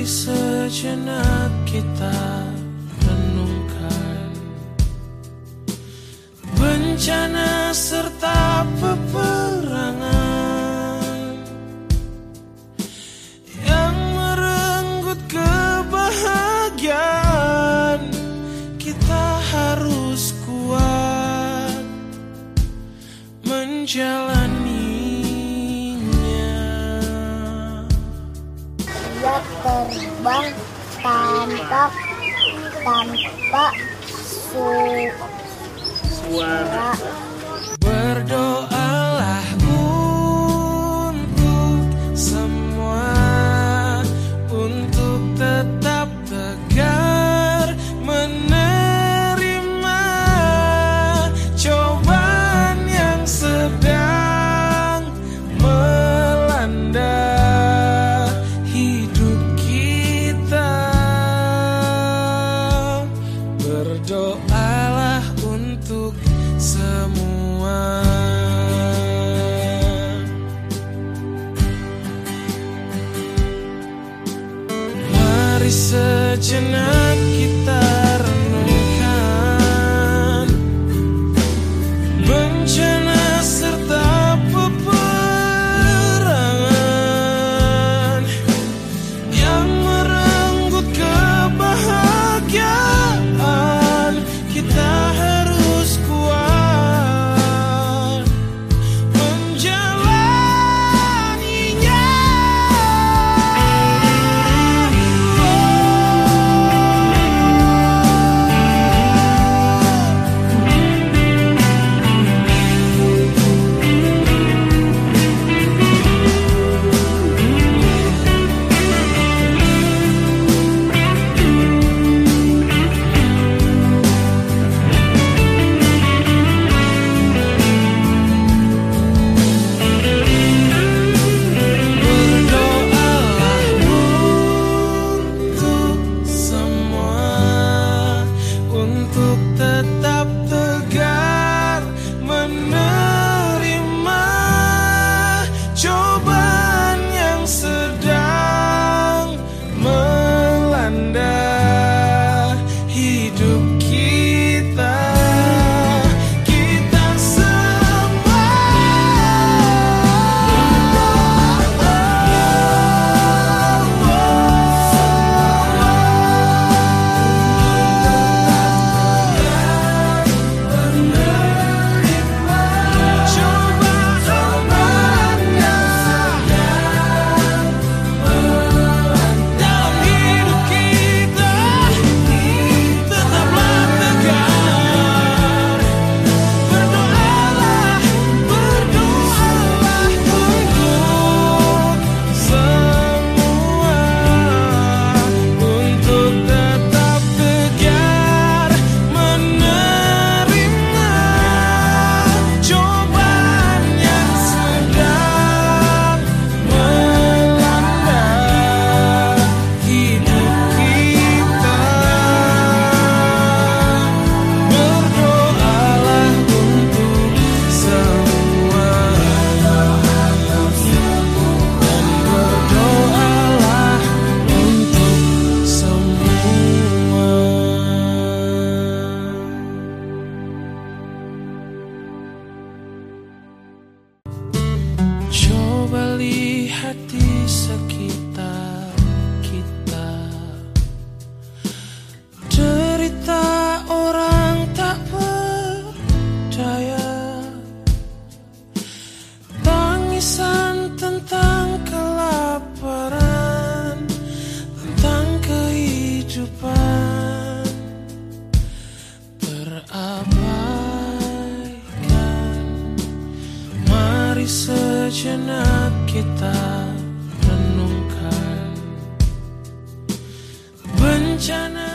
Mari sejenak kita renungkan. Bencana serta peperangan Yang merenggut kebahagiaan Kita harus kuat menjalani lubang tanpa tanpa su suara. Berdoa. Tonight. you're not. tulisan tentang kelaparan, tentang kehidupan terabaikan. Mari sejenak kita renungkan bencana.